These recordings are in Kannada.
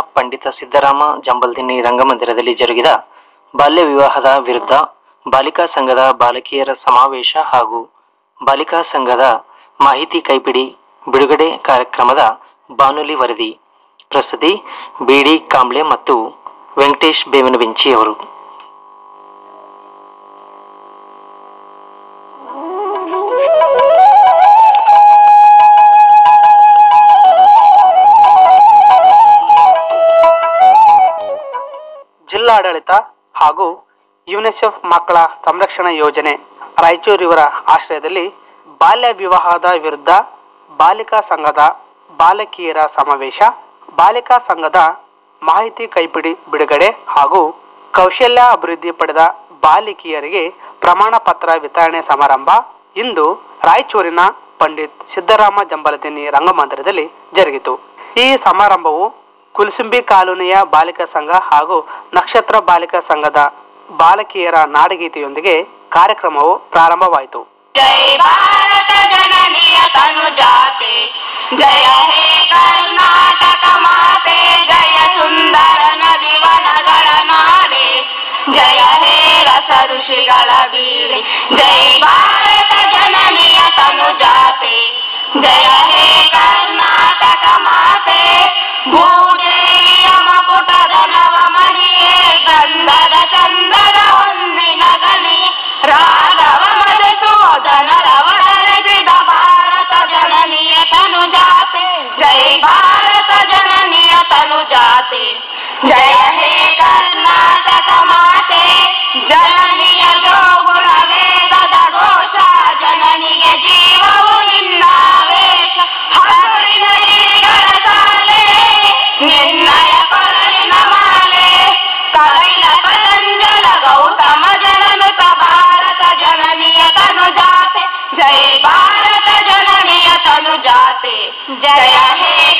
ಪಂಡಿತ ಸಿದ್ದರಾಮ ಜಂಬಲ್ದಿನ್ನಿ ರಂಗಮಂದಿರದಲ್ಲಿ ಜರುಗಿದ ಬಾಲ್ಯ ವಿವಾಹದ ವಿರುದ್ಧ ಬಾಲಿಕಾ ಸಂಘದ ಬಾಲಕಿಯರ ಸಮಾವೇಶ ಹಾಗೂ ಬಾಲಿಕಾ ಸಂಘದ ಮಾಹಿತಿ ಕೈಪಿಡಿ ಬಿಡುಗಡೆ ಕಾರ್ಯಕ್ರಮದ ಬಾನುಲಿ ವರದಿ, ಪ್ರಸ್ತುತಿ ಬಿಡಿ ಕಾಂಬ್ಳೆ ಮತ್ತು ವೆಂಕಟೇಶ್ ಬೇವಿನಬೆಂಚಿ ಅವರು ಜಿಲ್ಲಾಡಳಿತ ಹಾಗೂ ಯುನೆಸೆಫ್ ಮಕ್ಕಳ ಸಂರಕ್ಷಣಾ ಯೋಜನೆ ರಾಯಚೂರು ಇವರ ಆಶ್ರಯದಲ್ಲಿ ಬಾಲ್ಯ ವಿವಾಹದ ವಿರುದ್ಧ ಬಾಲಿಕಾ ಸಂಘದ ಬಾಲಕಿಯರ ಸಮಾವೇಶ, ಬಾಲಿಕಾ ಸಂಘದ ಮಾಹಿತಿ ಕೈಪಿಡಿ ಬಿಡುಗಡೆ ಹಾಗೂ ಕೌಶಲ್ಯ ಅಭಿವೃದ್ಧಿ ಪಡೆದ ಬಾಲಕಿಯರಿಗೆ ಪ್ರಮಾಣ ಪತ್ರ ವಿತರಣೆ ಸಮಾರಂಭ ಇಂದು ರಾಯಚೂರಿನ ಪಂಡಿತ್ ಸಿದ್ದರಾಮ ಜಂಬಲದಿನಿ ರಂಗಮಂದಿರದಲ್ಲಿ ಜರುಗಿತು. ಈ ಸಮಾರಂಭವು ಕುಲ್ಸುಂಬಿ ಕಾಲೋನಿಯ ಬಾಲಿಕಾ ಸಂಘ ಹಾಗೂ ನಕ್ಷತ್ರ ಬಾಲಿಕಾ ಸಂಘದ ಬಾಲಕಿಯರ ನಾಡಗೀತೆಯೊಂದಿಗೆ ಕಾರ್ಯಕ್ರಮವು ಪ್ರಾರಂಭವಾಯಿತು. ಜಯ ರಸ ಜಯ ಹೇ ಕರ್ನಾಟಕ ಮಾತೆ ಭೂ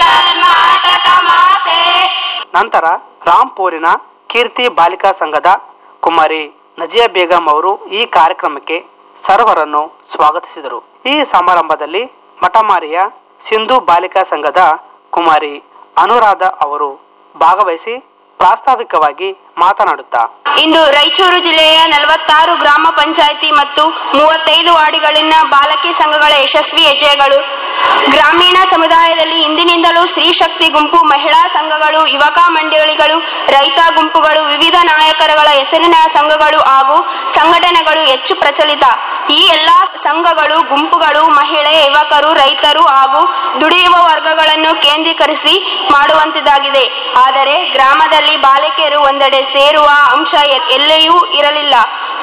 ಕರ್ನಾಟಕ ಮಾತೆ ನಂತರ ರಾಂಪೂರಿನ ಕೀರ್ತಿ ಬಾಲಿಕಾ ಸಂಘದ ಕುಮಾರಿ ನಜಿಯಾ ಬೇಗಂ ಅವರು ಈ ಕಾರ್ಯಕ್ರಮಕ್ಕೆ ಸರ್ವರನ್ನು ಸ್ವಾಗತಿಸಿದರು. ಈ ಸಮಾರಂಭದಲ್ಲಿ ಮಠಮಾರಿಯ ಸಿಂಧು ಬಾಲಿಕಾ ಸಂಘದ ಕುಮಾರಿ ಅನುರಾಧ ಅವರು ಭಾಗವಹಿಸಿ ಪ್ರಾಸ್ತಾವಿಕವಾಗಿ ಮಾತನಾಡುತ್ತಾ ಇಂದು ರಾಯಚೂರು ಜಿಲ್ಲೆಯ ನಲವತ್ತಾರು ಗ್ರಾಮ ಪಂಚಾಯಿತಿ ಮತ್ತು ಮೂವತ್ತೈದು ವಾರ್ಡ್ಗಳಿಂದ ಬಾಲಕಿ ಸಂಘಗಳ ಯಶಸ್ವಿ ಹೆಜ್ಜೆಗಳು ಗ್ರಾಮೀಣ ಸಮುದಾಯದಲ್ಲಿ ಇಂದಿನಿಂದಲೂ ಸ್ತ್ರೀ ಶಕ್ತಿ ಗುಂಪು, ಮಹಿಳಾ ಸಂಘಗಳು, ಯುವಕ ಮಂಡಳಿಗಳು, ರೈತ ಗುಂಪುಗಳು, ವಿವಿಧ ನಾಯಕರುಗಳ ಹೆಸರಿನ ಸಂಘಗಳು ಹಾಗೂ ಸಂಘಟನೆಗಳು ಹೆಚ್ಚು ಪ್ರಚಲಿತ. ಈ ಎಲ್ಲಾ ಸಂಘಗಳು, ಗುಂಪುಗಳು ಮಹಿಳೆ, ಯುವಕರು, ರೈತರು ಹಾಗೂ ದುಡಿಯುವ ವರ್ಗಗಳನ್ನು ಕೇಂದ್ರೀಕರಿಸಿ ಮಾಡುವಂತಿದ್ದಾಗಿದೆ. ಆದರೆ ಗ್ರಾಮದಲ್ಲಿ ಬಾಲಕಿಯರು ಒಂದೆಡೆ ಸೇರುವ ಅಂಶ ಎಲ್ಲೆಯೂ ಇರಲಿಲ್ಲ.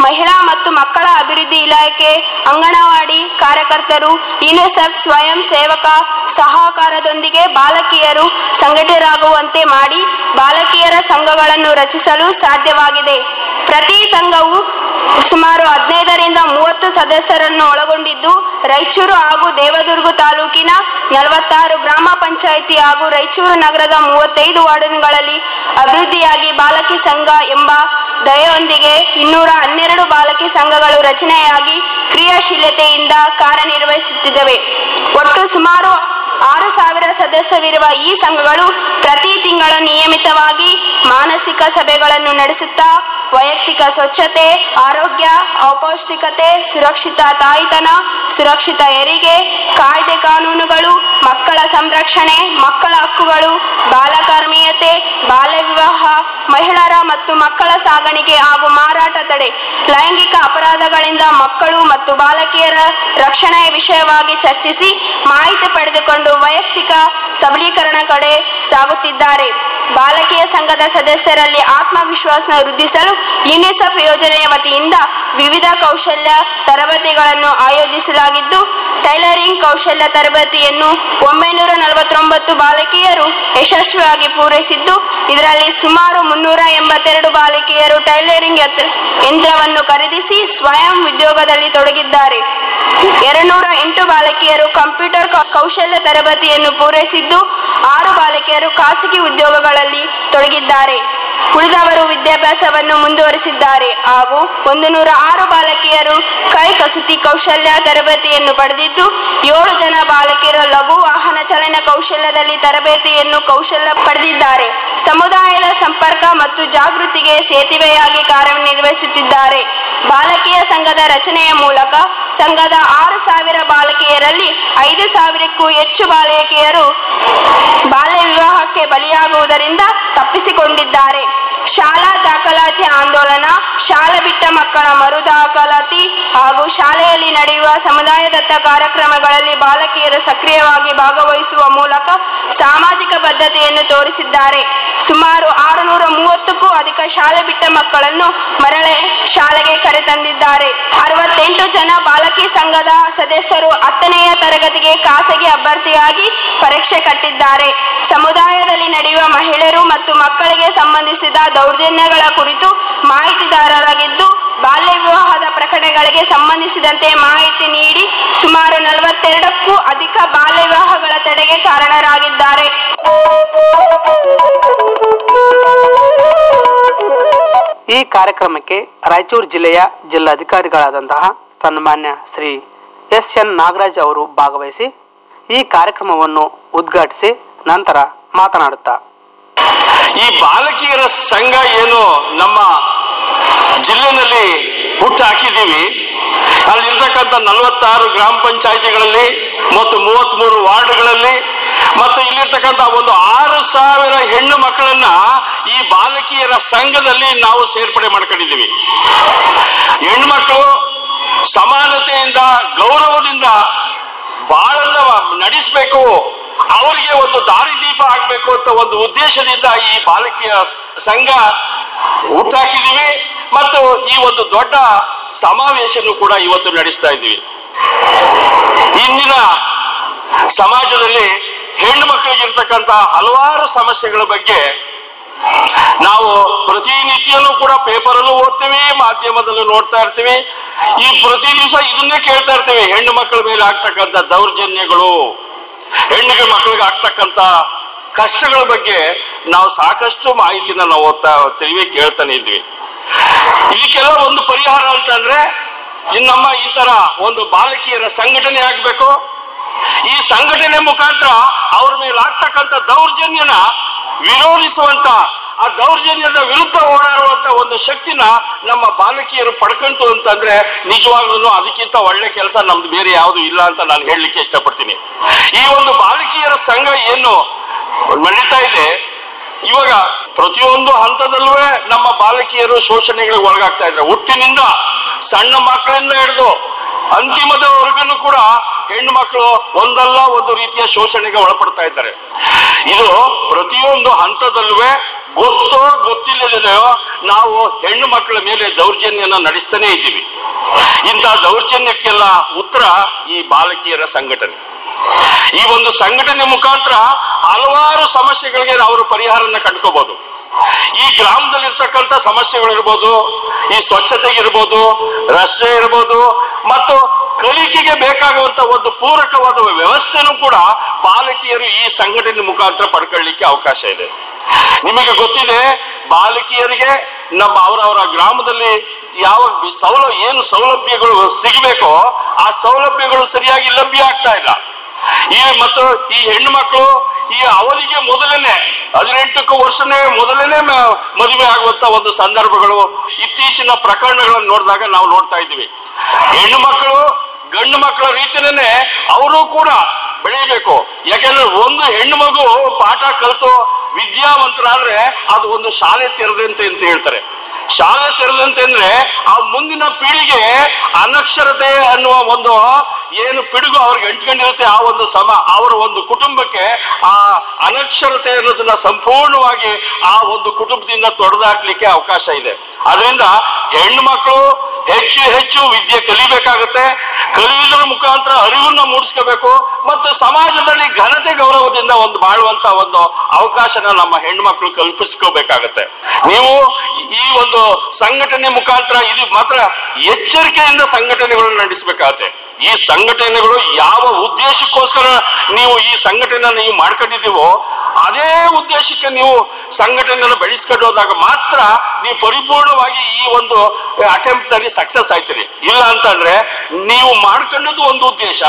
ಮಹಿಳಾ ಮತ್ತು ಮಕ್ಕಳ ಇಲಾಖೆ, ಅಂಗನವಾಡಿ ಕಾರ್ಯಕರ್ತರು, ಯುನಿಸೆಫ್ ಸ್ವಯಂ ಸೇವಕ ಸಹಕಾರದೊಂದಿಗೆ ಬಾಲಕಿಯರು ಸಂಘಟರಾಗುವಂತೆ ಮಾಡಿ ಬಾಲಕಿಯರ ಸಂಘಗಳನ್ನು ರಚಿಸಲು ಸಾಧ್ಯವಾಗಿದೆ. ಪ್ರತಿ ಸಂಘವು ಸುಮಾರು ಹದಿನೈದರಿಂದ ಮೂವತ್ತು ಸದಸ್ಯರನ್ನು ಒಳಗೊಂಡಿದ್ದು ರಾಯಚೂರು ಹಾಗೂ ದೇವದುರ್ಗ ತಾಲೂಕಿನ ನಲವತ್ತಾರು ಗ್ರಾಮ ಪಂಚಾಯಿತಿ ಹಾಗೂ ರಾಯಚೂರು ನಗರದ ಮೂವತ್ತೈದು ವಾರ್ಡನ್ಗಳಲ್ಲಿ ಅಭಿವೃದ್ಧಿಯಾಗಿ ಬಾಲಕಿ ಸಂಘ ಎಂಬ ದಯೆಯೊಂದಿಗೆ ಇನ್ನೂರ ಹನ್ನೆರಡು ಬಾಲಕಿ ಸಂಘಗಳು ರಚನೆಯಾಗಿ ಕ್ರಿಯಾಶೀಲತೆಯಿಂದ ಕಾರ್ಯನಿರ್ವಹಿಸುತ್ತಿದ್ದವೆ. ಒಟ್ಟು ಸುಮಾರು ಆರು ಸಾವಿರ ಸದಸ್ಯವಿರುವ ಈ ಸಂಘಗಳು ಪ್ರತಿ ತಿಂಗಳು ನಿಯಮಿತವಾಗಿ ಮಾನಸಿಕ ಸಭೆಗಳನ್ನು ನಡೆಸುತ್ತಾ, ವೈಯಕ್ತಿಕ ಸ್ವಚ್ಛತೆ, ಆರೋಗ್ಯ, ಅಪೌಷ್ಟಿಕತೆ, ಸುರಕ್ಷಿತ ತಾಯ್ತನ ಸುರಕ್ಷಿತ ಹೆರಿಗೆ ಕಾಯ್ದೆ ಕಾನೂನುಗಳು, ಮಕ್ಕಳ ಸಂರಕ್ಷಣೆ, ಮಕ್ಕಳ ಹಕ್ಕುಗಳು, ಬಾಲಕಾರ್ಮೀಯತೆ ಬಾಲ್ಯ ವಿವಾಹ ಮಹಿಳೆಯರ ಮತ್ತು ಮಕ್ಕಳ ಸಾಗಾಣಿಕೆ ಹಾಗೂ ಮಾರಾಟ ತಡೆ, ಲೈಂಗಿಕ ಅಪರಾಧಗಳಿಂದ ಮಕ್ಕಳು ಮತ್ತು ಬಾಲಕಿಯರ ರಕ್ಷಣೆಯ ವಿಷಯವಾಗಿ ಚರ್ಚಿಸಿ ಮಾಹಿತಿ ಪಡೆದುಕೊಂಡು ವೈಯಕ್ತಿಕ ಸಬಲೀಕರಣ ಕಡೆ ಸಾಗುತ್ತಿದ್ದಾರೆ. ಬಾಲಕಿಯ ಸಂಘದ ಸದಸ್ಯರಲ್ಲಿ ಆತ್ಮವಿಶ್ವಾಸ ವೃದ್ಧಿಸಲು ಯುನಿಸೆಫ್ ಯೋಜನೆಯ ವತಿಯಿಂದ ವಿವಿಧ ಕೌಶಲ್ಯ ತರಬೇತಿಗಳನ್ನು ಆಯೋಜಿಸಲಾಗಿದ್ದು, ಟೈಲರಿಂಗ್ ಕೌಶಲ್ಯ ತರಬೇತಿಯನ್ನು ಒಂಬೈನೂರ ನಲವತ್ತೊಂಬತ್ತು ಬಾಲಕಿಯರು ಯಶಸ್ವಿಯಾಗಿ ಪೂರೈಸಿದ್ದು, ಇದರಲ್ಲಿ ಸುಮಾರು ಮುನ್ನೂರ ಎಂಬತ್ತೆರಡು ಬಾಲಕಿಯರು ಟೈಲರಿಂಗ್ ಯಂತ್ರ- ಯಂತ್ರವನ್ನು ಖರೀದಿಸಿ ಸ್ವಯಂ ಉದ್ಯೋಗದಲ್ಲಿ ತೊಡಗಿದ್ದಾರೆ. ಎರಡ್ನೂರ ಎಂಟು ಬಾಲಕಿಯರು ಕಂಪ್ಯೂಟರ್ ಕೌಶಲ್ಯ ತರಬೇತಿಯನ್ನು ಪೂರೈಸಿದ್ದು, ಆರು ಬಾಲಕಿಯರು ಖಾಸಗಿ ಉದ್ಯೋಗಗಳಲ್ಲಿ ತೊಡಗಿದ್ದಾರೆ. ಉಳಿದವರು ವಿದ್ಯಾಭ್ಯಾಸವನ್ನು ಮುಂದುವರಿಸಿದ್ದಾರೆ. ಹಾಗೂ ಒಂದು ನೂರ ಆರು ಬಾಲಕಿಯರು ಕೈ ಕಸೂತಿ ಕೌಶಲ್ಯ ತರಬೇತಿಯನ್ನು ಪಡೆದಿದ್ದು, ಏಳು ಜನ ಬಾಲಕಿಯರು ಲಘು ವಾಹನ ಚಲನ ಕೌಶಲ್ಯದಲ್ಲಿ ತರಬೇತಿಯನ್ನು ಕೌಶಲ್ಯ ಪಡೆದಿದ್ದಾರೆ. ಸಮುದಾಯದ ಸಂಪರ್ಕ ಮತ್ತು ಜಾಗೃತಿಗೆ ಸೇತುವೆಯಾಗಿ ಕಾರ್ಯನಿರ್ವಹಿಸುತ್ತಿದ್ದಾರೆ. ಬಾಲಕಿಯ ಸಂಘದ ರಚನೆಯ ಮೂಲಕ ಸಂಘದ ಆರು ಸಾವಿರ ಬಾಲಕಿಯರಲ್ಲಿ ಐದು ಸಾವಿರಕ್ಕೂ ಹೆಚ್ಚು ಬಾಲಕಿಯರು ಬಾಲ್ಯ ವಿವಾಹಕ್ಕೆ ಬಲಿಯಾಗುವುದರಿಂದ ತಪ್ಪಿಸಿಕೊಂಡಿದ್ದಾರೆ. ಶಾಲಾ ದಾಖಲಾತಿ ಆಂದೋಲನ, ಶಾಲೆ ಬಿಟ್ಟ ಮಕ್ಕಳ ಮರು ದಾಖಲಾತಿ ಹಾಗೂ ಶಾಲೆಯಲ್ಲಿ ನಡೆಯುವ ಸಮುದಾಯದತ್ತ ಕಾರ್ಯಕ್ರಮಗಳಲ್ಲಿ ಬಾಲಕಿಯರು ಸಕ್ರಿಯವಾಗಿ ಭಾಗವಹಿಸುವ ಮೂಲಕ ಸಾಮಾಜಿಕ ಬದ್ಧತೆಯನ್ನು ತೋರಿಸಿದ್ದಾರೆ. ಸುಮಾರು ಆರುನೂರ ಮೂವತ್ತಕ್ಕೂ ಅಧಿಕ ಶಾಲೆ ಬಿಟ್ಟ ಮಕ್ಕಳನ್ನು ಮರಳೆ ಶಾಲೆಗೆ ಕರೆತಂದಿದ್ದಾರೆ. ಅರವತ್ತೆಂಟು ಜನ ಬಾಲಕಿ ಸಂಘದ ಸದಸ್ಯರು ಹತ್ತನೆಯ ತರಗತಿಗೆ ಖಾಸಗಿ ಅಭ್ಯರ್ಥಿಯಾಗಿ ಪರೀಕ್ಷೆ ಕಟ್ಟಿದ್ದಾರೆ. ಸಮುದಾಯದಲ್ಲಿ ನಡೆಯುವ ಮಹಿಳೆಯರು ಮತ್ತು ಮಕ್ಕಳಿಗೆ ಸಂಬಂಧಿಸಿದ ದೌರ್ಜನ್ಯಗಳ ಕುರಿತು ಮಾಹಿತಿದಾರರಾಗಿದ್ದು, ಬಾಲ್ಯ ವಿವಾಹದ ಪ್ರಕರಣಗಳಿಗೆ ಸಂಬಂಧಿಸಿದಂತೆ ಮಾಹಿತಿ ನೀಡಿ ಸುಮಾರು ನಲವತ್ತೆರಡಕ್ಕೂ ಅಧಿಕ ಬಾಲ್ಯ ವಿವಾಹಗಳ ತಡೆಗೆ ಕಾರಣರಾಗಿದ್ದಾರೆ. ಈ ಕಾರ್ಯಕ್ರಮಕ್ಕೆ ರಾಯಚೂರು ಜಿಲ್ಲೆಯ ಜಿಲ್ಲಾಧಿಕಾರಿಗಳಾದಂತಹ ಸನ್ಮಾನ್ಯ ಶ್ರೀ ಎಸ್ ಎನ್ ನಾಗರಾಜ್ ಅವರು ಭಾಗವಹಿಸಿ ಈ ಕಾರ್ಯಕ್ರಮವನ್ನು ಉದ್ಘಾಟಿಸಿ ನಂತರ ಮಾತನಾಡುತ್ತಾ ಈ ಬಾಲಕಿಯರ ಸಂಘ ಏನು ನಮ್ಮ ಜಿಲ್ಲೆನಲ್ಲಿ ಹುಟ್ಟು ಹಾಕಿದ್ದೀವಿ. ಅಲ್ಲಿರ್ತಕ್ಕಂಥ ನಲವತ್ತಾರು ಗ್ರಾಮ ಪಂಚಾಯಿತಿಗಳಲ್ಲಿ ಮತ್ತು ಮೂವತ್ತ್ಮೂರು ವಾರ್ಡ್ಗಳಲ್ಲಿ ಮತ್ತು ಇಲ್ಲಿರ್ತಕ್ಕಂಥ ಒಂದು ಆರು ಸಾವಿರ ಹೆಣ್ಣು ಮಕ್ಕಳನ್ನ ಈ ಬಾಲಕಿಯರ ಸಂಘದಲ್ಲಿ ನಾವು ಸೇರ್ಪಡೆ ಮಾಡ್ಕೊಂಡಿದ್ದೀವಿ. ಹೆಣ್ಮಕ್ಳು ಸಮಾನತೆಯಿಂದ ಗೌರವದಿಂದ ಬಾಳನ್ನ ನಡೆಸಬೇಕು. ಅವರಿಗೆ ಒಂದು ದಾರಿ ದೀಪ ಆಗಬೇಕು ಅಂತ ಒಂದು ಉದ್ದೇಶದಿಂದ ಈ ಬಾಲಕಿಯ ಸಂಘ ಹುಟ್ಟಾಕಿದೀವಿ. ಮತ್ತು ಈ ಒಂದು ದೊಡ್ಡ ಸಮಾವೇಶವನ್ನು ಕೂಡ ಇವತ್ತು ನಡೆಸ್ತಾ ಇದ್ದೀವಿ. ಇಂದಿನ ಸಮಾಜದಲ್ಲಿ ಹೆಣ್ಣು ಮಕ್ಕಳಿಗಿರ್ತಕ್ಕಂಥ ಹಲವಾರು ಸಮಸ್ಯೆಗಳ ಬಗ್ಗೆ ನಾವು ಪ್ರತಿನಿತ್ಯನೂ ಕೂಡ ಪೇಪರಲ್ಲೂ ಓದ್ತೀವಿ, ಮಾಧ್ಯಮದಲ್ಲೂ ನೋಡ್ತಾ ಇರ್ತೀವಿ. ಈ ಪ್ರತಿ ದಿವಸ ಇದನ್ನೇ ಕೇಳ್ತಾ ಇರ್ತೀವಿ, ಹೆಣ್ಣು ಮಕ್ಕಳ ಮೇಲೆ ಆಗ್ತಕ್ಕಂಥ ದೌರ್ಜನ್ಯಗಳು. ಹೆಣ್ಣಿಗೆ ಮಕ್ಕಳಿಗೆ ಆಗ್ತಕ್ಕಂಥ ಕಷ್ಟಗಳ ಬಗ್ಗೆ ನಾವು ಸಾಕಷ್ಟು ಮಾಹಿತಿನ ನಾವು ಓದ್ತಾ ಹೋಗ್ತೀವಿ ಕೇಳ್ತಾನೆ ಇದ್ವಿ ಇದಕ್ಕೆಲ್ಲ ಒಂದು ಪರಿಹಾರ ಅಂತಂದ್ರೆ ಇನ್ನು ನಮ್ಮ ಈ ತರ ಒಂದು ಬಾಲಕಿಯರ ಸಂಘಟನೆ ಆಗಬೇಕು. ಈ ಸಂಘಟನೆ ಮುಖಾಂತರ ಅವ್ರ ಮೇಲೆ ಆಗ್ತಕ್ಕಂಥ ದೌರ್ಜನ್ಯನ ವಿರೋಧಿಸುವಂತ ಆ ದೌರ್ಜನ್ಯದ ವಿರುದ್ಧ ಹೋರಾಡುವಂತ ಒಂದು ಶಕ್ತಿನ ನಮ್ಮ ಬಾಲಕಿಯರು ಪಡ್ಕಂತು ಅಂತಂದ್ರೆ ನಿಜವಾಗ್ಲೂ ಅದಕ್ಕಿಂತ ಒಳ್ಳೆ ಕೆಲಸ ನಮ್ದು ಬೇರೆ ಯಾವುದು ಇಲ್ಲ ಅಂತ ನಾನು ಹೇಳಲಿಕ್ಕೆ ಇಷ್ಟಪಡ್ತೀನಿ. ಈ ಒಂದು ಬಾಲಕಿಯರ ಸಂಘ ಏನು ನಡೀತಾ ಇದೆ, ಇವಾಗ ಪ್ರತಿಯೊಂದು ಹಂತದಲ್ಲೂ ನಮ್ಮ ಬಾಲಕಿಯರು ಶೋಷಣೆಗಳಿಗೆ ಒಳಗಾಗ್ತಾ ಇದ್ದಾರೆ. ಹುಟ್ಟಿನಿಂದ ಸಣ್ಣ ಮಕ್ಕಳಿಂದ ಹಿಡಿದು ಅಂತಿಮದವರೆಗೂ ಕೂಡ ಹೆಣ್ಣು ಮಕ್ಕಳು ಒಂದಲ್ಲ ಒಂದು ರೀತಿಯ ಶೋಷಣೆಗೆ ಒಳಪಡ್ತಾ ಇದ್ದಾರೆ. ಇದು ಪ್ರತಿಯೊಂದು ಹಂತದಲ್ಲೂ ಗೊತ್ತೋ ಗೊತ್ತಿಲ್ಲದೆಯೋ ನಾವು ಹೆಣ್ಣು ಮಕ್ಕಳ ಮೇಲೆ ದೌರ್ಜನ್ಯನ ನಡೆಸ್ತಾನೆ ಇದ್ದೀವಿ. ಇಂಥ ದೌರ್ಜನ್ಯಕ್ಕೆಲ್ಲ ಉತ್ತರ ಈ ಬಾಲಕಿಯರ ಸಂಘಟನೆ. ಈ ಒಂದು ಸಂಘಟನೆ ಮುಖಾಂತರ ಹಲವಾರು ಸಮಸ್ಯೆಗಳಿಗೆ ಅವರು ಪರಿಹಾರನ ಕಂಡುಕೋಬಹುದು ಈ ಗ್ರಾಮದಲ್ಲಿರ್ತಕ್ಕಂಥ ಸಮಸ್ಯೆಗಳಿರ್ಬೋದು, ಈ ಸ್ವಚ್ಛತೆ ಇರ್ಬೋದು ರಸ್ತೆ ಇರ್ಬೋದು, ಮತ್ತು ಕಲಿಕೆಗೆ ಬೇಕಾಗುವಂತ ಒಂದು ಪೂರಕವಾದ ವ್ಯವಸ್ಥೆನೂ ಕೂಡ ಬಾಲಕಿಯರು ಈ ಸಂಘಟನೆ ಮುಖಾಂತರ ಪಡ್ಕೊಳ್ಳಿಕ್ಕೆ ಅವಕಾಶ ಇದೆ. ನಿಮಗೆ ಗೊತ್ತಿದೆ, ಬಾಲಕಿಯರಿಗೆ ನಮ್ಮ ಅವರವರ ಗ್ರಾಮದಲ್ಲಿ ಯಾವ ಸೌಲ, ಏನು ಸೌಲಭ್ಯಗಳು ಸಿಗಬೇಕೋ ಆ ಸೌಲಭ್ಯಗಳು ಸರಿಯಾಗಿ ಲಭ್ಯ ಆಗ್ತಾ ಇಲ್ಲ. ಈ ಮತ್ತು ಈ ಹೆಣ್ಣು ಮಕ್ಕಳು ಈ ಅವಧಿಗೆ ಮೊದಲನೇ, ಹದಿನೆಂಟಕ್ಕೂ ವರ್ಷನೇ ಮೊದಲನೇ ಮದುವೆ ಆಗುವಂತ ಒಂದು ಸಂದರ್ಭಗಳು ಇತ್ತೀಚಿನ ಪ್ರಕರಣಗಳನ್ನು ನೋಡಿದಾಗ ನಾವು ನೋಡ್ತಾ ಇದ್ದೀವಿ. ಹೆಣ್ಣು ಮಕ್ಕಳು ಗಂಡು ಮಕ್ಕಳ ರೀತಿಯೇ ಅವರು ಕೂಡ ಬೆಳೀಬೇಕು ಯಾಕೆಂದ್ರೆ ಒಂದು ಹೆಣ್ಣು ಮಗು ಪಾಠ ಕಲಿತು ವಿದ್ಯಾವಂತರಾದ್ರೆ ಅದು ಒಂದು ಶಾಲೆ ತೆರೆದಂತೆ ಅಂತ ಹೇಳ್ತಾರೆ. ಶಾಲೆ ತೆರೆದಂತೆ ಅಂದ್ರೆ ಆ ಮುಂದಿನ ಪೀಳಿಗೆ ಅನಕ್ಷರತೆ ಅನ್ನುವ ಒಂದು ಏನು ಪಿಡುಗು ಅವ್ರಿಗೆ ಅಂಟ್ಕೊಂಡಿರುತ್ತೆ ಆ ಒಂದು ಸಮ, ಅವರ ಒಂದು ಕುಟುಂಬಕ್ಕೆ ಆ ಅನಕ್ಷರತೆ ಅನ್ನೋದನ್ನ ಸಂಪೂರ್ಣವಾಗಿ ಆ ಒಂದು ಕುಟುಂಬದಿಂದ ತೊಡೆದಾಕ್ಲಿಕ್ಕೆ ಅವಕಾಶ ಇದೆ. ಅದರಿಂದ ಹೆಣ್ಣು ಮಕ್ಕಳು ಹೆಚ್ಚು ಹೆಚ್ಚು ವಿದ್ಯೆ ಕಲಿಬೇಕಾಗುತ್ತೆ ಕಲಿಯುವುದರ ಮುಖಾಂತರ ಅರಿವನ್ನ ಮೂಡಿಸ್ಕೋಬೇಕು ಮತ್ತು ಸಮಾಜದಲ್ಲಿ ಘನತೆ ಗೌರವದಿಂದ ಒಂದು ಬಾಳುವಂತ ಒಂದು ಅವಕಾಶನ ನಮ್ಮ ಹೆಣ್ಮಕ್ಳು ಕಲ್ಪಿಸ್ಕೋಬೇಕಾಗತ್ತೆ. ನೀವು ಈ ಒಂದು ಸಂಘಟನೆ ಮುಖಾಂತರ ಇದು ಮಾತ್ರ ಎಚ್ಚರಿಕೆಯಿಂದ ಸಂಘಟನೆಗಳನ್ನು ನಡೆಸಬೇಕಾಗತ್ತೆ. ಈ ಸಂಘಟನೆಗಳು ಯಾವ ಉದ್ದೇಶಕ್ಕೋಸ್ಕರ ನೀವು ಈ ಸಂಘಟನೆ ನೀವು ಮಾಡ್ಕೊಂಡಿದ್ದೀವೋ ಅದೇ ಉದ್ದೇಶಕ್ಕೆ ನೀವು ಸಂಘಟನೆಯನ್ನು ಬೆಳೆಸ್ಕೊಂಡು ಹೋದಾಗ ಮಾತ್ರ ನೀವು ಪರಿಪೂರ್ಣವಾಗಿ ಈ ಒಂದು ಅಟೆಂಪ್ಟ್ನಲ್ಲಿ ಸಕ್ಸಸ್ ಆಯ್ತೀರಿ ಇಲ್ಲ ಅಂತಂದ್ರೆ ನೀವು ಮಾಡ್ಕೊಂಡದ್ದು ಒಂದು ಉದ್ದೇಶ,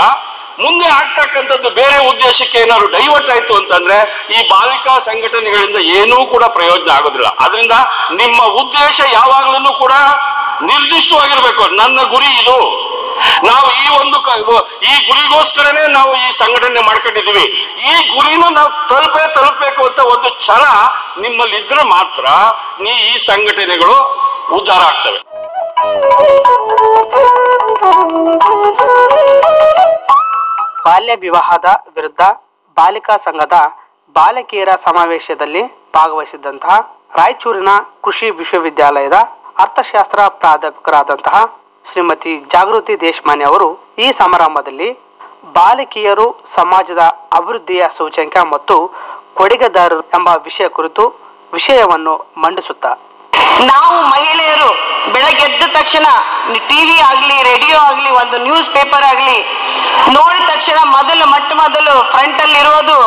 ಮುಂದೆ ಆಗ್ತಕ್ಕಂಥದ್ದು ಬೇರೆ ಉದ್ದೇಶಕ್ಕೆ ಏನಾದ್ರು ಡೈವರ್ಟ್ ಆಯ್ತು ಅಂತಂದ್ರೆ ಈ ಬಾಲಿಕಾ ಸಂಘಟನೆಗಳಿಂದ ಏನೂ ಕೂಡ ಪ್ರಯೋಜನ ಆಗೋದಿಲ್ಲ. ಅದರಿಂದ ನಿಮ್ಮ ಉದ್ದೇಶ ಯಾವಾಗಲೂ ಕೂಡ ನಿರ್ದಿಷ್ಟವಾಗಿರ್ಬೇಕು. ನನ್ನ ಗುರಿ ಇದು. ನಾವು ಈ ಒಂದು ಈ ಗುರಿಗೋಸ್ಕರನೇ ನಾವು ಈ ಸಂಘಟನೆ ಮಾಡ್ಕೊಂಡಿದ್ದೀವಿ. ಈ ಗುರಿನ ನಾವು ತಲುಪೇ ತಲುಪಬೇಕು ಅಂತ ಒಂದು ಛಲ ನಿಮ್ಮಲ್ಲಿದ್ರೆ ಮಾತ್ರ ನೀ ಈ ಸಂಘಟನೆಗಳು ಉದ್ಧಾರ ಆಗ್ತವೆ. ಬಾಲ್ಯ ವಿವಾಹದ ವಿರುದ್ಧ ಬಾಲಿಕಾ ಸಂಘದ ಬಾಲಕಿಯರ ಸಮಾವೇಶದಲ್ಲಿ ಭಾಗವಹಿಸಿದ್ದಂತಹ ರಾಯಚೂರಿನ ಕೃಷಿ ವಿಶ್ವವಿದ್ಯಾಲಯದ ಅರ್ಥಶಾಸ್ತ್ರ ಪ್ರಾಧ್ಯಾಪಕರಾದಂತಹ ಶ್ರೀಮತಿ ಜಾಗೃತಿ ದೇಶಮಾನ್ಯ ಅವರು ಈ ಸಮಾರಂಭದಲ್ಲಿ ಬಾಲಕಿಯರು ಸಮಾಜದ ಅಭಿವೃದ್ಧಿಯ ಸೂಚ್ಯಂಕ ಮತ್ತು ಕೊಡುಗೆದಾರರು ಎಂಬ ವಿಷಯ ಕುರಿತು ವಿಷಯವನ್ನು ಮಂಡಿಸುತ್ತಾ. ನಾವು ಮಹಿಳೆಯರು ಬೆಳಗ್ಗೆ ಎದ್ದ ತಕ್ಷಣ ಟಿವಿ ಆಗ್ಲಿ, ರೇಡಿಯೋ ಆಗ್ಲಿ, ಒಂದು ನ್ಯೂಸ್ ಪೇಪರ್ ಆಗ್ಲಿ, ನೋಡಿದ ತಕ್ಷಣ ಮೊದಲು, ಮೊಟ್ಟ ಮೊದಲು ಫ್ರಂಟ್ ಅಲ್ಲಿ ಇರೋದು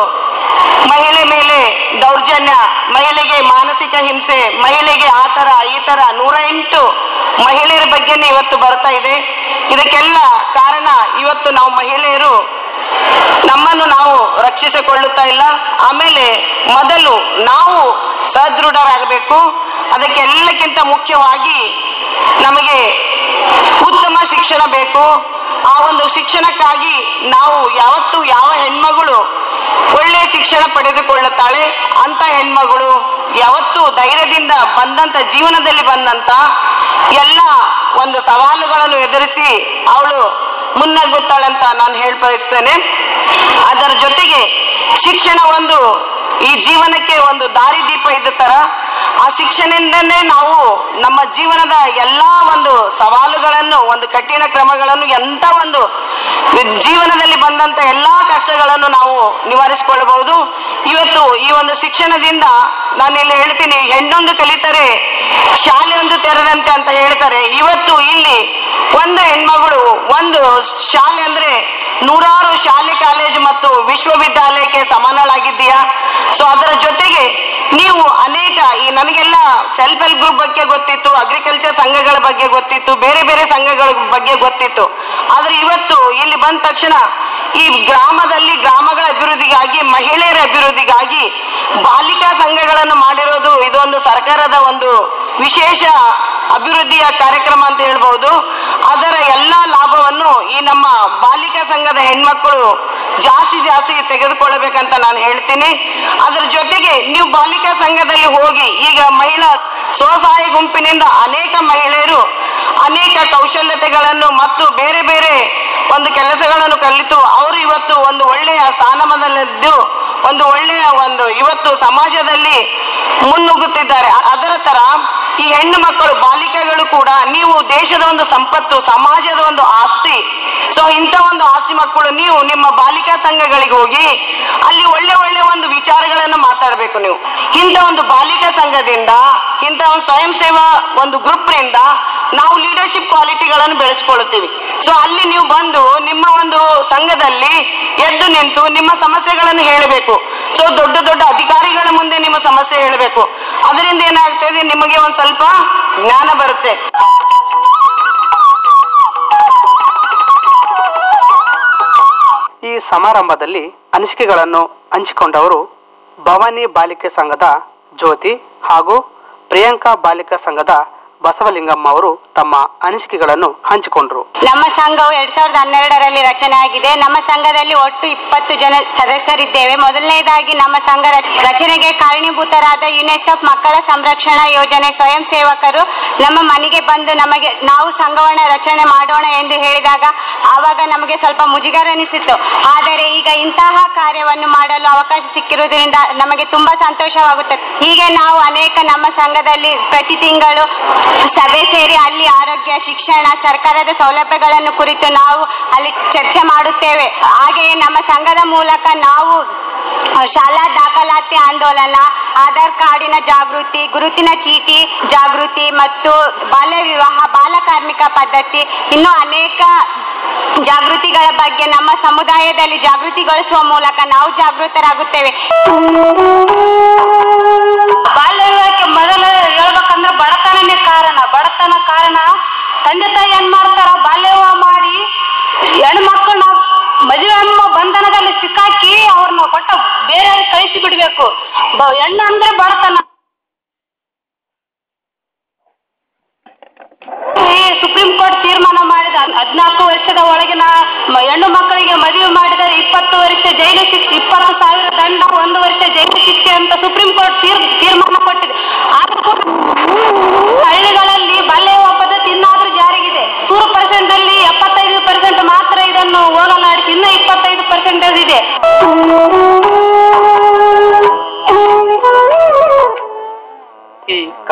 ಮಹಿಳೆ ಮೇಲೆ ದೌರ್ಜನ್ಯ, ಮಹಿಳೆಗೆ ಮಾನಸಿಕ ಹಿಂಸೆ, ಮಹಿಳೆಗೆ ಆ ತರ ಈ ತರ ನೂರ ಎಂಟು ಮಹಿಳೆಯರ ಬಗ್ಗೆನೇ ಇವತ್ತು ಬರ್ತಾ ಇದೆ. ಇದಕ್ಕೆಲ್ಲ ಕಾರಣ ಇವತ್ತು ನಾವು ಮಹಿಳೆಯರು ನಮ್ಮನ್ನು ನಾವು ರಕ್ಷಿಸಿಕೊಳ್ಳುತ್ತಾ ಇಲ್ಲ. ಆಮೇಲೆ ಮೊದಲು ನಾವು ಸದೃಢರಾಗಬೇಕು. ಅದಕ್ಕೆ ಎಲ್ಲಕ್ಕಿಂತ ಮುಖ್ಯವಾಗಿ ನಮಗೆ ಉತ್ತಮ ಶಿಕ್ಷಣ ಬೇಕು. ಆ ಒಂದು ಶಿಕ್ಷಣಕ್ಕಾಗಿ ನಾವು ಯಾವತ್ತು ಯಾವ ಹೆಣ್ಮಗಳು ಒಳ್ಳೆಯ ಶಿಕ್ಷಣ ಪಡೆದುಕೊಳ್ಳುತ್ತಾಳೆ ಅಂತ ಹೆಣ್ಮಗಳು ಯಾವತ್ತು ಧೈರ್ಯದಿಂದ ಬಂದಂತ ಜೀವನದಲ್ಲಿ ಬಂದಂತ ಎಲ್ಲ ಒಂದು ಸವಾಲುಗಳನ್ನು ಎದುರಿಸಿ ಅವಳು ಮುನ್ನಗ್ಗುತ್ತಾಳಂತ ನಾನು ಹೇಳ್ಬಯಸ್ತೇನೆ ಅದರ ಜೊತೆಗೆ ಶಿಕ್ಷಣ ಒಂದು ಈ ಜೀವನಕ್ಕೆ ಒಂದು ದಾರಿದೀಪ ಇದ್ದ ತರ ಆ ಶಿಕ್ಷಣದಿಂದನೇ ನಾವು ನಮ್ಮ ಜೀವನದ ಎಲ್ಲಾ ಒಂದು ಸವಾಲುಗಳನ್ನು, ಒಂದು ಕಠಿಣ ಕ್ರಮಗಳನ್ನು ಎಂತ ಒಂದು ಜೀವನದಲ್ಲಿ ಬಂದಂತ ಎಲ್ಲಾ ಕಷ್ಟಗಳನ್ನು ನಾವು ನಿವಾರಿಸಿಕೊಳ್ಳಬಹುದು. ಇವತ್ತು ಈ ಒಂದು ಶಿಕ್ಷಣದಿಂದ ನಾನು ಇಲ್ಲಿ ಹೇಳ್ತೀನಿ, ಹೆಣ್ಣೊಂದು ಕಲಿತರೆ ಶಾಲೆಯೊಂದು ತೆರೆದಂತೆ ಅಂತ ಹೇಳ್ತಾರೆ. ಇವತ್ತು ಇಲ್ಲಿ ಒಂದು ಹೆಣ್ಮಗಳು, ಒಂದು ಶಾಲೆ ಅಂದ್ರೆ ನೂರಾರು ಶಾಲೆ, ಕಾಲೇಜು ಮತ್ತು ವಿಶ್ವವಿದ್ಯಾಲಯಕ್ಕೆ ಸಮಾನಳಾಗಿದ್ದೀಯಾ? ಸೊ ಅದರ ಜೊತೆಗೆ ನೀವು ಅನೇಕ ಈ ನಮಗೆಲ್ಲ ಸೆಲ್ಫ್ ಹೆಲ್ಪ್ ಗ್ರೂಪ್ ಬಗ್ಗೆ ಗೊತ್ತಿತ್ತು ಅಗ್ರಿಕಲ್ಚರ್ ಸಂಘಗಳ ಬಗ್ಗೆ ಗೊತ್ತಿತ್ತು, ಬೇರೆ ಬೇರೆ ಸಂಘಗಳ ಬಗ್ಗೆ ಗೊತ್ತಿತ್ತು. ಆದ್ರೆ ಇವತ್ತು ಇಲ್ಲಿ ಬಂದ ತಕ್ಷಣ ಈ ಗ್ರಾಮದಲ್ಲಿ ಗ್ರಾಮಗಳ ಅಭಿವೃದ್ಧಿಗಾಗಿ, ಮಹಿಳೆಯರ ಅಭಿವೃದ್ಧಿಗಾಗಿ ಬಾಲಿಕಾ ಸಂಘಗಳನ್ನು ಮಾಡಿರೋದು ಇದೊಂದು ಸರ್ಕಾರದ ಒಂದು ವಿಶೇಷ ಅಭಿವೃದ್ಧಿಯ ಕಾರ್ಯಕ್ರಮ ಅಂತ ಹೇಳ್ಬಹುದು. ಅದರ ಎಲ್ಲಾ ಲಾಭವನ್ನು ಈ ನಮ್ಮ ಬಾಲಿಕಾ ಸಂಘದ ಹೆಣ್ಮಕ್ಕಳು ಜಾಸ್ತಿ ಜಾಸ್ತಿ ತೆಗೆದುಕೊಳ್ಳಬೇಕಂತ ನಾನು ಹೇಳ್ತೀನಿ. ಅದರ ಜೊತೆಗೆ ನೀವು ಬಾಲಿಕಾ ಸಂಘದಲ್ಲಿ ಹೋಗಿ ಈಗ ಮಹಿಳಾ ಸ್ವಸಹಾಯ ಗುಂಪಿನಿಂದ ಅನೇಕ ಮಹಿಳೆಯರು ಅನೇಕ ಕೌಶಲ್ಯತೆಗಳನ್ನು ಮತ್ತು ಬೇರೆ ಬೇರೆ ಒಂದು ಕೆಲಸಗಳನ್ನು ಕಲಿತು ಅವರು ಇವತ್ತು ಒಂದು ಒಳ್ಳೆಯ ಸ್ಥಾನಮಾನದಲ್ಲಿದ್ದು, ಒಂದು ಒಳ್ಳೆಯ ಒಂದು ಇವತ್ತು ಸಮಾಜದಲ್ಲಿ ಮುನ್ನುಗ್ಗುತ್ತಿದ್ದಾರೆ. ಅದರ ತರ ಈ ಹೆಣ್ಣು ಮಕ್ಕಳು ಬಾಲಿಕೆಗಳು ಕೂಡ ನೀವು ದೇಶದ ಒಂದು ಸಂಪತ್ತು, ಸಮಾಜದ ಒಂದು ಆಸ್ತಿ. ಸೊ ಇಂಥ ಒಂದು ಆಸ್ತಿ ಮಕ್ಕಳು ನೀವು ನಿಮ್ಮ ಬಾಲಿಕಾ ಸಂಘಗಳಿಗೆ ಹೋಗಿ ಅಲ್ಲಿ ಒಳ್ಳೆ ಒಳ್ಳೆ ಒಂದು ವಿಚಾರಗಳನ್ನು ಮಾತಾಡಬೇಕು ನೀವು. ಇಂಥ ಒಂದು ಬಾಲಿಕಾ ಸಂಘದಿಂದ, ಇಂಥ ಒಂದು ಸ್ವಯಂ ಸೇವಾ ಒಂದು ಗ್ರೂಪ್ನಿಂದ ನಾವು ಲೀಡರ್ಶಿಪ್ ಕ್ವಾಲಿಟಿಗಳನ್ನು ಬೆಳೆಸ್ಕೊಳ್ತೀವಿ. ಸೊ ಅಲ್ಲಿ ನೀವು ಬಂದು ನಿಮ್ಮ ಒಂದು ಸಂಘದಲ್ಲಿ ಎದ್ದು ನಿಂತು ನಿಮ್ಮ ಸಮಸ್ಯೆಗಳನ್ನು ಹೇಳಬೇಕು. ಸೊ ದೊಡ್ಡ ದೊಡ್ಡ ಅಧಿಕಾರಿಗಳ ಮುಂದೆ ನಿಮ್ಮ ಸಮಸ್ಯೆ ಹೇಳಬೇಕು. ಅದರಿಂದ ಏನಾಗ್ತಾ ಇದೆ? ನಿಮಗೆ ಒಂದು ಸ್ವಲ್ಪ ಜ್ಞಾನ ಬರುತ್ತೆ. ಈ ಸಮಾರಂಭದಲ್ಲಿ ಅನಿಸಿಕೆಗಳನ್ನು ಹಂಚಿಕೊಂಡವರು ಭವಾನಿ ಬಾಲಿಕೆ ಸಂಘದ ಜ್ಯೋತಿ ಹಾಗೂ ಪ್ರಿಯಾಂಕಾ ಬಾಲಿಕಾ ಸಂಘದ ಬಸವಲಿಂಗಮ್ಮ ಅವರು ತಮ್ಮ ಅನಿಸಿಕೆಗಳನ್ನು ಹಂಚಿಕೊಂಡರು. ನಮ್ಮ ಸಂಘವು ಎರಡ್ ಸಾವಿರದ ಹನ್ನೆರಡರಲ್ಲಿ ರಚನೆ ಆಗಿದೆ. ನಮ್ಮ ಸಂಘದಲ್ಲಿ ಒಟ್ಟು ಇಪ್ಪತ್ತು ಜನ ಸದಸ್ಯರಿದ್ದೇವೆ. ಮೊದಲನೇದಾಗಿ ನಮ್ಮ ಸಂಘ ರಚ- ರಚನೆಗೆ ಕಾರಣೀಭೂತರಾದ ಯುನೆಸೆಫ್ ಮಕ್ಕಳ ಸಂರಕ್ಷಣಾ ಯೋಜನೆ ಸ್ವಯಂ ಸೇವಕರು ನಮ್ಮ ಮನೆಗೆ ಬಂದು ನಮಗೆ, ನಾವು ಸಂಘವನ್ನ ರಚನೆ ಮಾಡೋಣ ಎಂದು ಹೇಳಿದಾಗ ಆವಾಗ ನಮಗೆ ಸ್ವಲ್ಪ ಮುಜುಗರ ಅನಿಸಿತ್ತು ಆದರೆ ಈಗ ಇಂತಹ ಕಾರ್ಯವನ್ನು ಮಾಡಲು ಅವಕಾಶ ಸಿಕ್ಕಿರುವುದರಿಂದ ನಮಗೆ ತುಂಬಾ ಸಂತೋಷವಾಗುತ್ತದೆ ಹೀಗೆ ನಾವು ಅನೇಕ ನಮ್ಮ ಸಂಘದಲ್ಲಿ ಪ್ರತಿ ತಿಂಗಳು ಸಭೆ ಸೇರಿ ಅಲ್ಲಿ ಆರೋಗ್ಯ, ಶಿಕ್ಷಣ, ಸರ್ಕಾರದ ಸೌಲಭ್ಯಗಳನ್ನು ಕುರಿತು ನಾವು ಅಲ್ಲಿ ಚರ್ಚೆ ಮಾಡುತ್ತೇವೆ. ಹಾಗೆಯೇ ನಮ್ಮ ಸಂಘದ ಮೂಲಕ ನಾವು ಶಾಲಾ ದಾಖಲಾತಿ ಆಂದೋಲನ, ಆಧಾರ್ ಕಾರ್ಡಿನ ಜಾಗೃತಿ, ಗುರುತಿನ ಚೀಟಿ ಜಾಗೃತಿ ಮತ್ತು ಬಾಲ್ಯ ವಿವಾಹ, ಬಾಲ ಕಾರ್ಮಿಕ ಪದ್ಧತಿ, ಇನ್ನೂ ಅನೇಕ ಜಾಗೃತಿಗಳ ಬಗ್ಗೆ ನಮ್ಮ ಸಮುದಾಯದಲ್ಲಿ ಜಾಗೃತಿಗೊಳಿಸುವ ಮೂಲಕ ನಾವು ಜಾಗೃತರಾಗುತ್ತೇವೆ.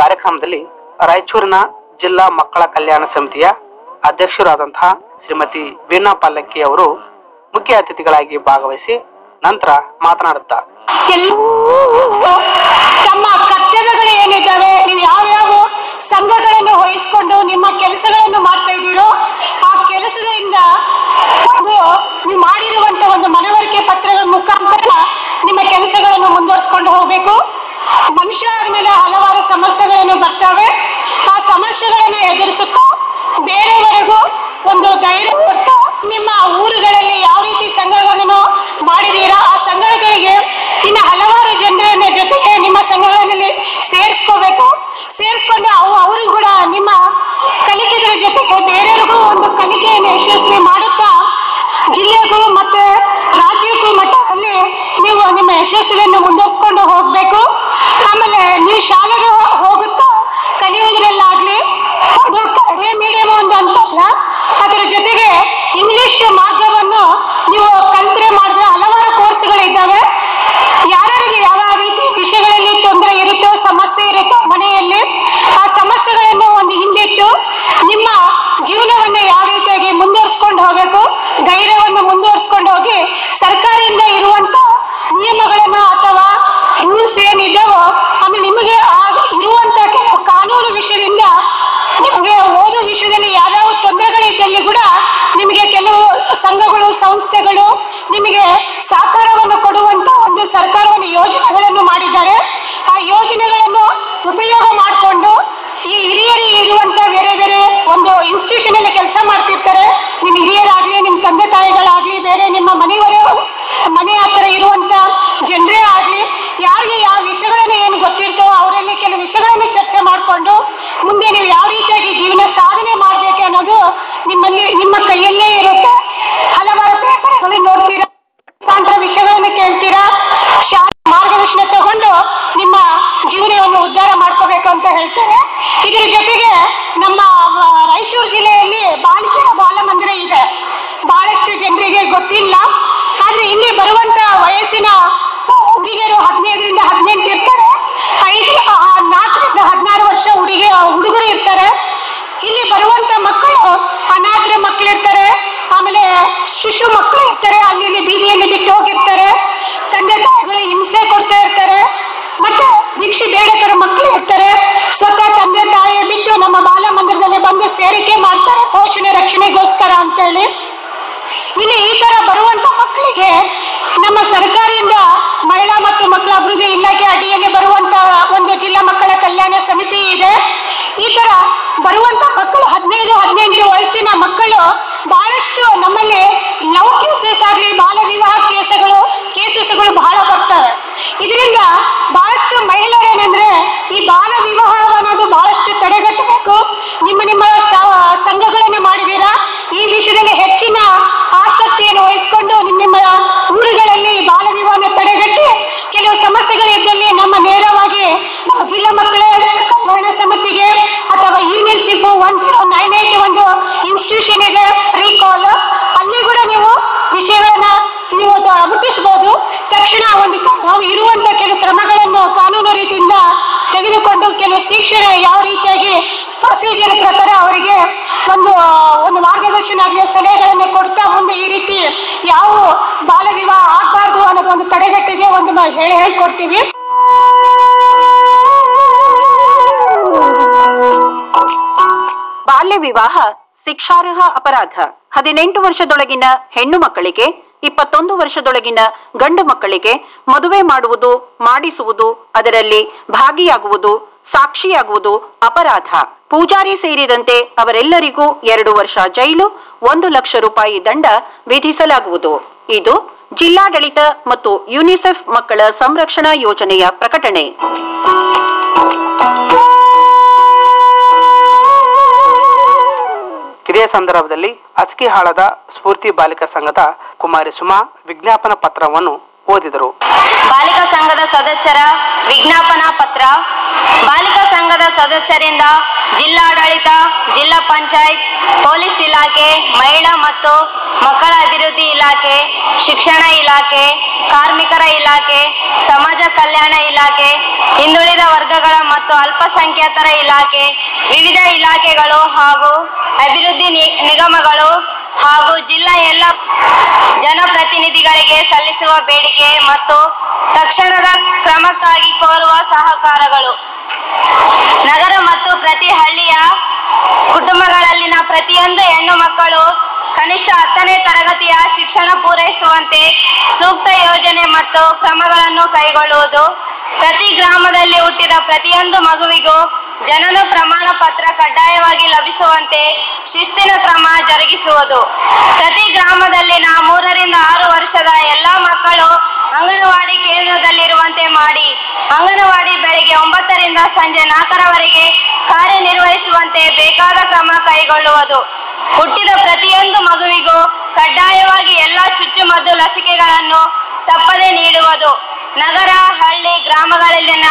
ಕಾರ್ಯಕ್ರಮದಲ್ಲಿ ರಾಯಚೂರಿನ ಜಿಲ್ಲಾ ಮಕ್ಕಳ ಕಲ್ಯಾಣ ಸಮಿತಿಯ ಅಧ್ಯಕ್ಷರಾದಂತಹ ಶ್ರೀಮತಿ ವೀಣಾ ಪಾಲಕ್ಕಿ ಅವರು ಮುಖ್ಯ ಅತಿಥಿಗಳಾಗಿ ಭಾಗವಹಿಸಿ ನಂತರ ಮಾತನಾಡುತ್ತಾರೆ ತಮ್ಮ ಕರ್ತವ್ಯಗಳು ನೀವು ಸಂಘಗಳನ್ನು ವಹಿಸಿಕೊಂಡು ನಿಮ್ಮ ಕೆಲಸಗಳನ್ನು ಮಾಡ್ತಾ ಇದ್ದೀರೋ, ಆ ಕೆಲಸದಿಂದ ನೀವು ಮಾಡಿರುವಂತ ಒಂದು ಮನವರಿಕೆ ಪತ್ರದ ಮುಖಾಂತರ ನಿಮ್ಮ ಕೆಲಸಗಳನ್ನು ಮುಂದುವರಿಸಿಕೊಂಡು ಹೋಗಬೇಕು. ಮನುಷ್ಯ ಆದ್ಮೇಲೆ ಹಲವಾರು ಸಮಸ್ಯೆಗಳನ್ನು ಬರ್ತವೆ. ಆ ಸಮಸ್ಯೆಗಳನ್ನು ಎದುರಿಸುತ್ತಾ ಬೇರೆಯವರೆಗೂ ಒಂದು ಧೈರ್ಯ ಕೊಟ್ಟು ನಿಮ್ಮ ಊರುಗಳಲ್ಲಿ ಯಾವ ರೀತಿ ಸಂಘಗಳನ್ನು ಮಾಡಿದೀರಾ ಆ ಸಂಘಗಳಿಗೆ ಇನ್ನು ಹಲವಾರು ಜನರನ್ನ ಜೊತೆಗೆ ನಿಮ್ಮ ಸಂಘಗಳಲ್ಲಿ ಸೇರಿಸ್ಕೋಬೇಕು. ಸೇರಿಸ್ಕೊಂಡು ಅವು ಅವರು ಕೂಡ ಹೇಳಿ ಹೇಳ್ಕೊಡ್ತೀವಿ ಬಾಲ್ಯ ವಿವಾಹ, ಶಿಕ್ಷಾರ್ಹ ಅಪರಾಧ. ಹದಿನೆಂಟು ವರ್ಷದೊಳಗಿನ ಹೆಣ್ಣು ಮಕ್ಕಳಿಗೆ, ಇಪ್ಪತ್ತೊಂದು ವರ್ಷದೊಳಗಿನ ಗಂಡು ಮಕ್ಕಳಿಗೆ ಮದುವೆ ಮಾಡುವುದು, ಮಾಡಿಸುವುದು, ಅದರಲ್ಲಿ ಭಾಗಿಯಾಗುವುದು, ಸಾಕ್ಷಿಯಾಗುವುದು ಅಪರಾಧ. ಪೂಜಾರಿ ಸೇರಿದಂತೆ ಅವರೆಲ್ಲರಿಗೂ ಎರಡು ವರ್ಷ ಜೈಲು, ಒಂದು ಲಕ್ಷ ರೂಪಾಯಿ ದಂಡ ವಿಧಿಸಲಾಗುವುದು. ಇದು ಜಿಲ್ಲಾಡಳಿತ ಮತ್ತು ಯುನಿಸೆಫ್ ಮಕ್ಕಳ ಸಂರಕ್ಷಣಾ ಯೋಜನೆಯ ಪ್ರಕಟಣೆ. ಇದೇ ಸಂದರ್ಭದಲ್ಲಿ ಅಸ್ಕಿಹಾಳದ ಸ್ಫೂರ್ತಿ ಬಾಲಿಕಾ ಸಂಘದ ಕುಮಾರಿ ಸುಮಾ ವಿಜ್ಞಾಪನ ಪತ್ರವನ್ನು ಓದಿದರು. ಬಾಲಿಕಾ ಸಂಘದ ಸದಸ್ಯರ ವಿಜ್ಞಾಪನಾ ಪತ್ರ. ಬಾಲಿಕಾ ಸಂಘದ ಸದಸ್ಯರಿಂದ ಜಿಲ್ಲಾಡಳಿತ, ಜಿಲ್ಲಾ ಪಂಚಾಯತ್, ಪೊಲೀಸ್ ಇಲಾಖೆ, ಮಹಿಳಾ ಮತ್ತು ಮಕ್ಕಳ ಅಭಿವೃದ್ಧಿ ಇಲಾಖೆ, ಶಿಕ್ಷಣ ಇಲಾಖೆ, ಕಾರ್ಮಿಕರ ಇಲಾಖೆ, ಸಮಾಜ ಕಲ್ಯಾಣ ಇಲಾಖೆ, ಹಿಂದುಳಿದ ವರ್ಗಗಳ ಮತ್ತು ಅಲ್ಪಸಂಖ್ಯಾತರ ಇಲಾಖೆ, ವಿವಿಧ ಇಲಾಖೆಗಳು ಹಾಗೂ ಅಭಿವೃದ್ಧಿ ನಿಗಮಗಳು ಹಾಗೂ ಜಿಲ್ಲಾ ಎಲ್ಲ ಜನಪ್ರತಿನಿಧಿಗಳಿಗೆ ಸಲ್ಲಿಸುವ ಬೇಡಿಕೆ ಮತ್ತು ತಕ್ಷಣದ ಕ್ರಮಕ್ಕಾಗಿ ಕೋರುವ ಸಹಕಾರಗಳು. ನಗರ ಮತ್ತು ಪ್ರತಿ ಹಳ್ಳಿಯ ಕುಟುಂಬಗಳಲ್ಲಿನ ಪ್ರತಿಯೊಂದು ಹೆಣ್ಣು ಮಕ್ಕಳು ಕನಿಷ್ಠ ಹತ್ತನೇ ತರಗತಿಯ ಶಿಕ್ಷಣ ಪೂರೈಸುವಂತೆ ಸೂಕ್ತ ಯೋಜನೆ ಮತ್ತು ಕ್ರಮಗಳನ್ನು ಕೈಗೊಳ್ಳುವುದು. ಪ್ರತಿ ಗ್ರಾಮದಲ್ಲಿ ಹುಟ್ಟಿದ ಪ್ರತಿಯೊಂದು ಮಗುವಿಗೂ ಜನನ ಪ್ರಮಾಣ ಪತ್ರ ಕಡ್ಡಾಯವಾಗಿ ಲಭಿಸುವಂತೆ ಶಿಸ್ತಿನ ಕ್ರಮ ಜರುಗಿಸುವುದು. ಪ್ರತಿ ಗ್ರಾಮದಲ್ಲಿನ ಮೂರರಿಂದ ಆರು ವರ್ಷದ ಎಲ್ಲ ಮಕ್ಕಳು ಅಂಗನವಾಡಿ ಕೇಂದ್ರದಲ್ಲಿರುವಂತೆ ಮಾಡಿ, ಅಂಗನವಾಡಿ ಬೆಳಗ್ಗೆ ಒಂಬತ್ತರಿಂದ ಸಂಜೆ ನಾಲ್ಕರವರೆಗೆ ಕಾರ್ಯನಿರ್ವಹಿಸುವಂತೆ ಬೇಕಾದ ಕ್ರಮ ಕೈಗೊಳ್ಳುವುದು. ಹುಟ್ಟಿದ ಪ್ರತಿಯೊಂದು ಮಗುವಿಗೂ ಕಡ್ಡಾಯವಾಗಿ ಎಲ್ಲ ಚುಚ್ಚುಮದ್ದು ಲಸಿಕೆಗಳನ್ನು ತಪ್ಪದೆ ನೀಡುವುದು. ನಗರ, ಹಳ್ಳಿ ಗ್ರಾಮಗಳಲ್ಲಿನ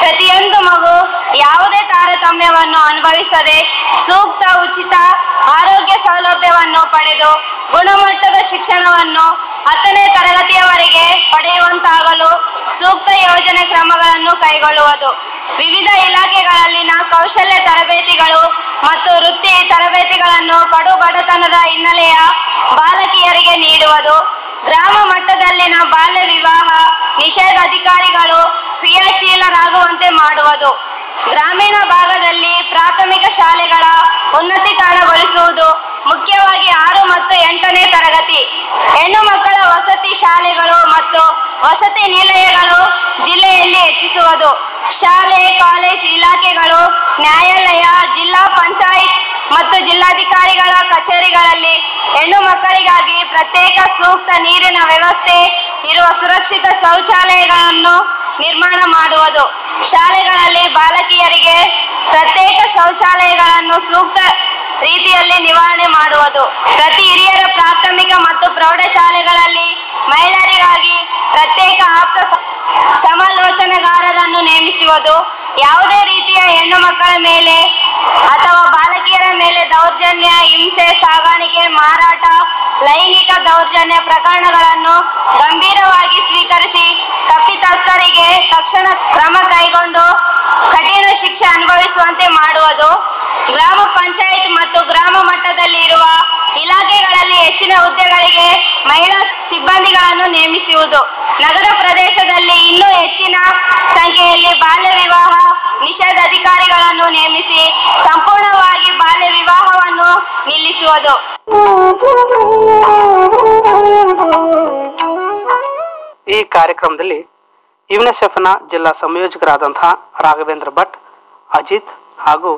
ಪ್ರತಿಯೊಂದು ಮಗು ಯಾವುದೇ ತಾರತಮ್ಯವನ್ನು ಅನುಭವಿಸದೆ ಸೂಕ್ತ, ಉಚಿತ ಆರೋಗ್ಯ ಸೌಲಭ್ಯವನ್ನು ಪಡೆದು ಗುಣಮಟ್ಟದ ಶಿಕ್ಷಣವನ್ನು ಹತ್ತನೇ ತರಗತಿಯವರೆಗೆ ಪಡೆಯುವಂತಾಗಲು ಸೂಕ್ತ ಯೋಜನೆ ಕ್ರಮಗಳನ್ನು ಕೈಗೊಳ್ಳುವುದು. ವಿವಿಧ ಇಲಾಖೆಗಳಲ್ಲಿನ ಕೌಶಲ್ಯ ತರಬೇತಿಗಳು ಮತ್ತು ವೃತ್ತಿ ತರಬೇತಿಗಳನ್ನು ಕಡು ಬಡತನದ ಹಿನ್ನೆಲೆಯ ಬಾಲಕಿಯರಿಗೆ ನೀಡುವುದು. ಗ್ರಾಮ ಮಟ್ಟದಲ್ಲಿನ ಬಾಲ್ಯ ವಿವಾಹ ನಿಷೇಧ ಅಧಿಕಾರಿಗಳು ಕ್ರಿಯಾಶೀಲರಾಗುವಂತೆ ಮಾಡುವುದು. ಗ್ರಾಮೀಣ ಭಾಗದಲ್ಲಿ ಪ್ರಾಥಮಿಕ ಶಾಲೆಗಳ ಉನ್ನತೀಕರಣಗೊಳಿಸುವುದು ಮುಖ್ಯವಾಗಿ ಆರು ಮತ್ತು ಎಂಟನೇ ತರಗತಿ. ಹೆಣ್ಣು ಮಕ್ಕಳ ವಸತಿ ಶಾಲೆಗಳು ಮತ್ತು ವಸತಿ ನಿಲಯಗಳು ಜಿಲ್ಲೆಯಲ್ಲಿ ಹೆಚ್ಚಿಸುವುದು. ಶಾಲೆ, ಕಾಲೇಜ್ ಇಲಾಖೆಗಳು, ನ್ಯಾಯಾಲಯ, ಜಿಲ್ಲಾ ಪಂಚಾಯತ್ ಮತ್ತು ಜಿಲ್ಲಾಧಿಕಾರಿಗಳ ಕಚೇರಿಗಳಲ್ಲಿ ಹೆಣ್ಣು ಮಕ್ಕಳಿಗಾಗಿ ಪ್ರತ್ಯೇಕ ಸೂಕ್ತ ನೀರಿನ ವ್ಯವಸ್ಥೆ ಇರುವ ಸುರಕ್ಷಿತ ಶೌಚಾಲಯಗಳನ್ನು ನಿರ್ಮಾಣ ಮಾಡುವುದು. ಶಾಲೆಗಳಲ್ಲಿ ಬಾಲಕಿಯರಿಗೆ ಪ್ರತ್ಯೇಕ ಶೌಚಾಲಯಗಳನ್ನು ಸೂಕ್ತ ರೀತಿಯಲ್ಲಿ ನಿವಾರಣೆ ಮಾಡುವುದು. ಪ್ರತಿ ಹಿರಿಯರ ಪ್ರಾಥಮಿಕ ಮತ್ತು ಪ್ರೌಢಶಾಲೆಗಳಲ್ಲಿ ಮಹಿಳೆಯರಿಗಾಗಿ ಪ್ರತ್ಯೇಕ ಆಪ್ತ ಸಮಾಲೋಚನೆಗಾರರನ್ನು ನೇಮಿಸುವುದು. ಯಾವುದೇ ರೀತಿಯ ಹೆಣ್ಣು ಮಕ್ಕಳ ಮೇಲೆ ಅಥವಾ ಬಾಲಕಿಯರ ಮೇಲೆ ದೌರ್ಜನ್ಯ, ಹಿಂಸೆ, ಸಾಗಾಣಿಕೆ, ಮಾರಾಟ, ಲೈಂಗಿಕ ದೌರ್ಜನ್ಯ ಪ್ರಕರಣಗಳನ್ನು ಗಂಭೀರವಾಗಿ ಸ್ವೀಕರಿಸಿ ತಪ್ಪಿತಸ್ಥರಿಗೆ ತಕ್ಷಣ ಕ್ರಮ ಕೈಗೊಂಡು ಕಠಿಣ ಶಿಕ್ಷೆ ಅನುಭವಿಸುವಂತೆ ಮಾಡುವುದು. ಗ್ರಾಮ ಪಂಚಾಯತ್ ಮತ್ತು ಗ್ರಾಮ ಮಟ್ಟದಲ್ಲಿ ಇರುವ ಇಲಾಖೆಗಳಲ್ಲಿ ಹೆಚ್ಚಿನ ಹುದ್ದೆಗಳಿಗೆ ಮಹಿಳಾ ಸಿಬ್ಬಂದಿಗಳನ್ನು ನೇಮಿಸುವುದು. ನಗರ ಪ್ರದೇಶದಲ್ಲಿ ಇನ್ನೂ ಹೆಚ್ಚಿನ ಸಂಖ್ಯೆಯಲ್ಲಿ ಬಾಲ್ಯ ವಿವಾಹ ನಿಷೇಧ ಅಧಿಕಾರಿಗಳನ್ನು ನೇಮಿಸಿ ಸಂಪೂರ್ಣವಾಗಿ ಬಾಲ್ಯ ವಿವಾಹವನ್ನು ನಿಲ್ಲಿಸುವುದು. ಈ ಕಾರ್ಯಕ್ರಮದಲ್ಲಿ ಯುನೆಸೆಫ್ನ ಜಿಲ್ಲಾ ಸಂಯೋಜಕರಾದಂತಹ ರಾಘವೇಂದ್ರ ಭಟ್, ಅಜಿತ್ ಹಾಗೂ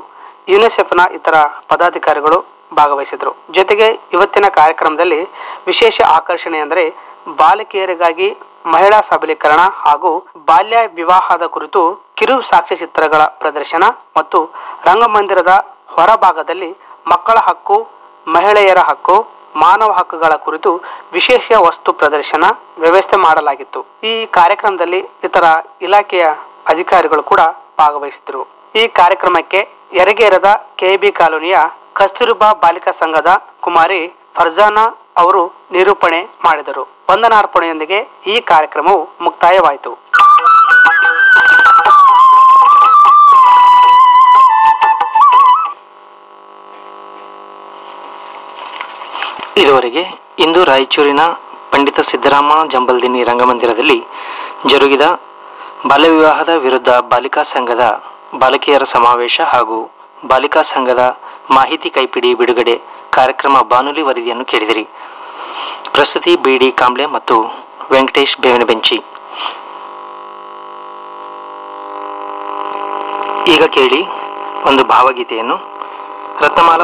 ಯುನಿಸೆಫ್ನ ಇತರ ಪದಾಧಿಕಾರಿಗಳು ಭಾಗವಹಿಸಿದರು. ಜೊತೆಗೆ ಇವತ್ತಿನ ಕಾರ್ಯಕ್ರಮದಲ್ಲಿ ವಿಶೇಷ ಆಕರ್ಷಣೆ ಅಂದರೆ ಬಾಲಕಿಯರಿಗಾಗಿ ಮಹಿಳಾ ಸಬಲೀಕರಣ ಹಾಗೂ ಬಾಲ್ಯ ವಿವಾಹದ ಕುರಿತು ಕಿರು ಸಾಕ್ಷ್ಯಚಿತ್ರಗಳ ಪ್ರದರ್ಶನ ಮತ್ತು ರಂಗಮಂದಿರದ ಹೊರಭಾಗದಲ್ಲಿ ಮಕ್ಕಳ ಹಕ್ಕು, ಮಹಿಳೆಯರ ಹಕ್ಕು, ಮಾನವ ಹಕ್ಕುಗಳ ಕುರಿತು ವಿಶೇಷ ವಸ್ತು ಪ್ರದರ್ಶನ ವ್ಯವಸ್ಥೆ ಮಾಡಲಾಗಿತ್ತು. ಈ ಕಾರ್ಯಕ್ರಮದಲ್ಲಿ ಇತರ ಇಲಾಖೆಯ ಅಧಿಕಾರಿಗಳು ಕೂಡ ಭಾಗವಹಿಸಿದರು. ಈ ಕಾರ್ಯಕ್ರಮಕ್ಕೆ ಯರಗೇರದ ಕೆಬಿ ಕಾಲೋನಿಯ ಕಸ್ತೂರಬಾ ಬಾಲಿಕಾ ಸಂಘದ ಕುಮಾರಿ ಫರ್ಜಾನಾ ಅವರು ನಿರೂಪಣೆ ಮಾಡಿದರು. ವಂದನಾರ್ಪಣೆಯೊಂದಿಗೆ ಈ ಕಾರ್ಯಕ್ರಮವು ಮುಕ್ತಾಯವಾಯಿತು. ಇದುವರೆಗೆ ಇಂದು ರಾಯಚೂರಿನ ಪಂಡಿತ ಸಿದ್ದರಾಮ ಜಂಬಲ್ದಿನ್ನಿ ರಂಗಮಂದಿರದಲ್ಲಿ ಜರುಗಿದ ಬಾಲ್ಯ ವಿವಾಹದ ವಿರುದ್ಧ ಬಾಲಿಕಾ ಸಂಘದ ಬಾಲಕಿಯರ ಸಮಾವೇಶ ಹಾಗೂ ಬಾಲಿಕಾ ಸಂಘದ ಮಾಹಿತಿ ಕೈಪಿಡಿ ಬಿಡುಗಡೆ ಕಾರ್ಯಕ್ರಮ ಬಾನುಲಿ ವರದಿಯನ್ನು ಕೇಳಿದಿರಿ. ಪ್ರಸ್ತುತಿ ಬಿಡಿ ಕಾಂಬ್ಳೆ ಮತ್ತು ವೆಂಕಟೇಶ್ ಬೇವಿನ ಬೆಂಚಿ. ಈಗ ಕೇಳಿ ಒಂದು ಭಾವಗೀತೆಯನ್ನು ರತ್ನಮಾಲ